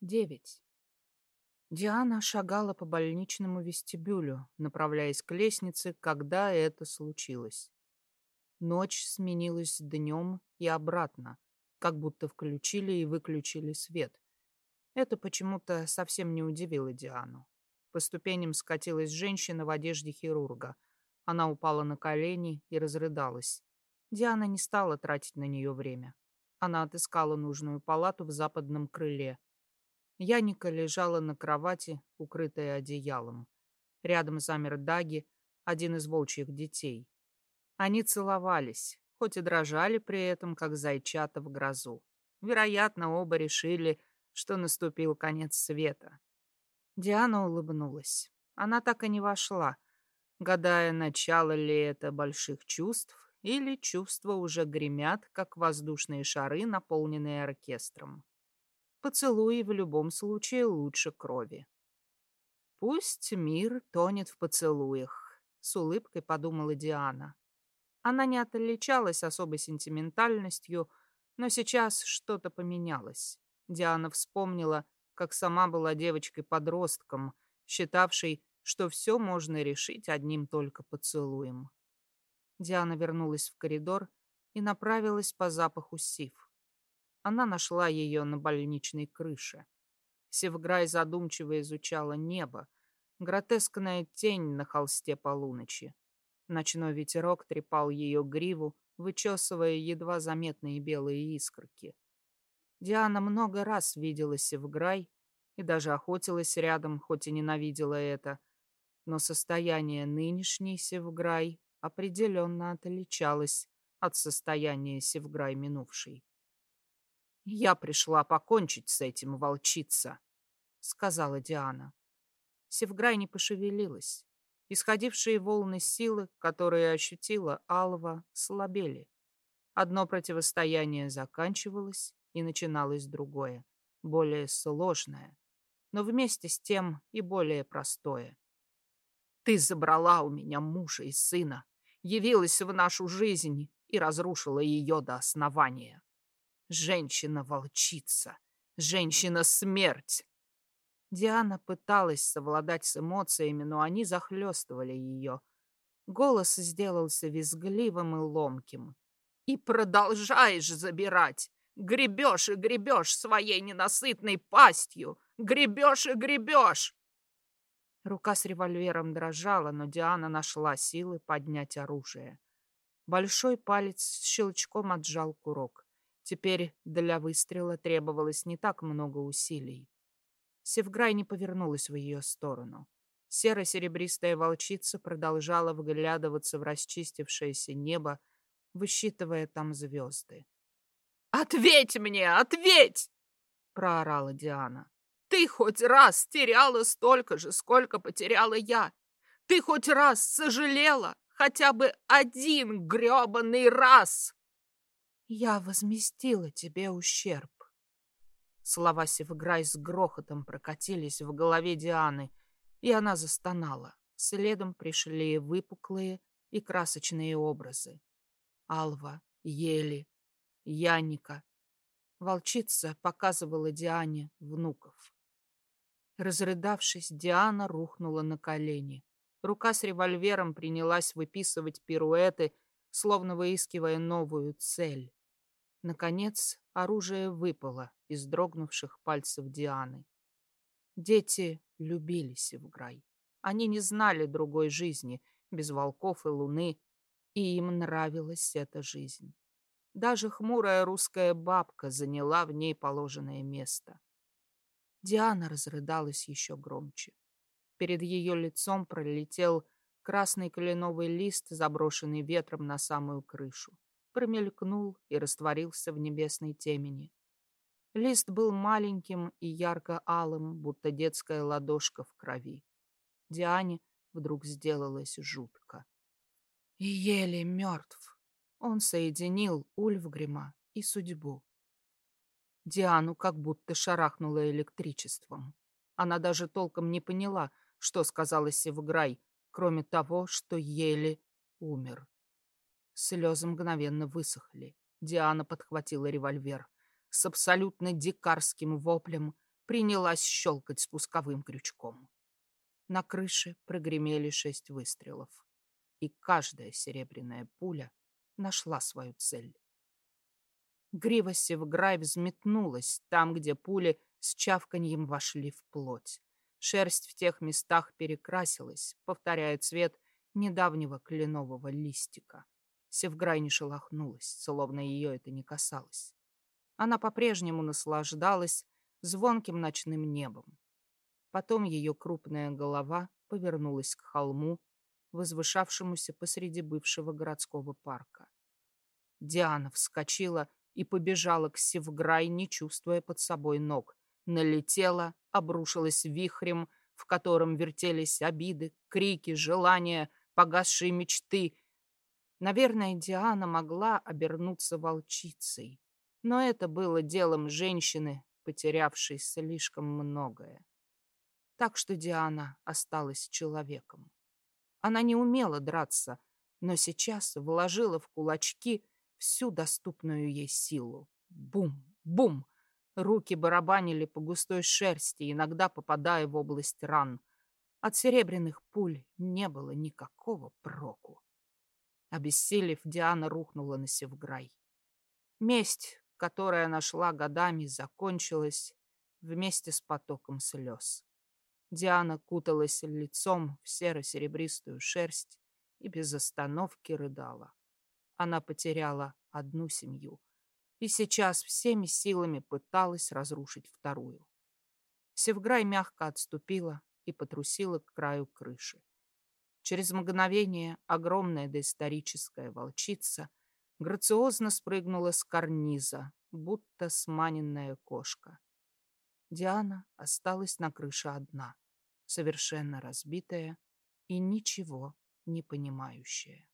Девять. Диана шагала по больничному вестибюлю, направляясь к лестнице, когда это случилось. Ночь сменилась днем и обратно, как будто включили и выключили свет. Это почему-то совсем не удивило Диану. По ступеням скатилась женщина в одежде хирурга. Она упала на колени и разрыдалась. Диана не стала тратить на нее время. Она отыскала нужную палату в западном крыле. Яника лежала на кровати, укрытая одеялом. Рядом замер Даги, один из волчьих детей. Они целовались, хоть и дрожали при этом, как зайчата в грозу. Вероятно, оба решили, что наступил конец света. Диана улыбнулась. Она так и не вошла, гадая, начало ли это больших чувств, или чувства уже гремят, как воздушные шары, наполненные оркестром. Поцелуи в любом случае лучше крови. Пусть мир тонет в поцелуях, с улыбкой подумала Диана. Она не отличалась особой сентиментальностью, но сейчас что-то поменялось. Диана вспомнила, как сама была девочкой-подростком, считавшей, что все можно решить одним только поцелуем. Диана вернулась в коридор и направилась по запаху сив. Она нашла ее на больничной крыше. Севграй задумчиво изучала небо, гротескная тень на холсте полуночи. Ночной ветерок трепал ее гриву, вычесывая едва заметные белые искорки. Диана много раз видела Севграй и даже охотилась рядом, хоть и ненавидела это. Но состояние нынешней Севграй определенно отличалось от состояния Севграй минувшей. «Я пришла покончить с этим, волчица», — сказала Диана. Севграй не пошевелилась. Исходившие волны силы, которые ощутила Алва, слабели. Одно противостояние заканчивалось, и начиналось другое, более сложное, но вместе с тем и более простое. «Ты забрала у меня мужа и сына, явилась в нашу жизнь и разрушила ее до основания. Женщина-волчица, женщина-смерть, Диана пыталась совладать с эмоциями, но они захлестывали ее. Голос сделался визгливым и ломким. «И продолжаешь забирать! Гребешь и гребешь своей ненасытной пастью! Гребешь и гребешь!» Рука с револьвером дрожала, но Диана нашла силы поднять оружие. Большой палец с щелчком отжал курок. Теперь для выстрела требовалось не так много усилий. Севграй не повернулась в ее сторону. Серо-серебристая волчица продолжала выглядываться в расчистившееся небо, высчитывая там звезды. «Ответь мне, ответь!» — проорала Диана. «Ты хоть раз теряла столько же, сколько потеряла я? Ты хоть раз сожалела? Хотя бы один грёбаный раз!» «Я возместила тебе ущерб», Слова Севграй с грохотом прокатились в голове Дианы, и она застонала. Следом пришли выпуклые и красочные образы. Алва, Ели, Яника. Волчица показывала Диане внуков. Разрыдавшись, Диана рухнула на колени. Рука с револьвером принялась выписывать пируэты, словно выискивая новую цель. Наконец, оружие выпало из дрогнувших пальцев Дианы. Дети любили Севграй. Они не знали другой жизни, без волков и луны, и им нравилась эта жизнь. Даже хмурая русская бабка заняла в ней положенное место. Диана разрыдалась еще громче. Перед ее лицом пролетел красный кленовый лист, заброшенный ветром на самую крышу промелькнул и растворился в небесной темени. Лист был маленьким и ярко-алым, будто детская ладошка в крови. Диане вдруг сделалось жутко. И еле мертв. Он соединил Ульфгрима и судьбу. Диану как будто шарахнуло электричеством. Она даже толком не поняла, что сказала Севграй, кроме того, что еле умер. Слезы мгновенно высохли. Диана подхватила револьвер. С абсолютно дикарским воплем принялась щелкать спусковым крючком. На крыше прогремели шесть выстрелов, и каждая серебряная пуля нашла свою цель. Грива Севграй взметнулась там, где пули с чавканьем вошли в плоть. Шерсть в тех местах перекрасилась, повторяя цвет недавнего кленового листика. Севграй не шелохнулась, словно ее это не касалось. Она по-прежнему наслаждалась звонким ночным небом. Потом ее крупная голова повернулась к холму, возвышавшемуся посреди бывшего городского парка. Диана вскочила и побежала к Севграй, не чувствуя под собой ног. Налетела, обрушилась вихрем, в котором вертелись обиды, крики, желания, погасшие мечты. Наверное, Диана могла обернуться волчицей, но это было делом женщины, потерявшей слишком многое. Так что Диана осталась человеком. Она не умела драться, но сейчас вложила в кулачки всю доступную ей силу. Бум, бум! Руки барабанили по густой шерсти, иногда попадая в область ран. От серебряных пуль не было никакого проку. Обессилев, Диана рухнула на Севграй. Месть, которая нашла годами, закончилась вместе с потоком слез. Диана куталась лицом в серо-серебристую шерсть и без остановки рыдала. Она потеряла одну семью и сейчас всеми силами пыталась разрушить вторую. Севграй мягко отступила и потрусила к краю крыши. Через мгновение огромная доисторическая волчица грациозно спрыгнула с карниза, будто сманенная кошка. Диана осталась на крыше одна, совершенно разбитая и ничего не понимающая.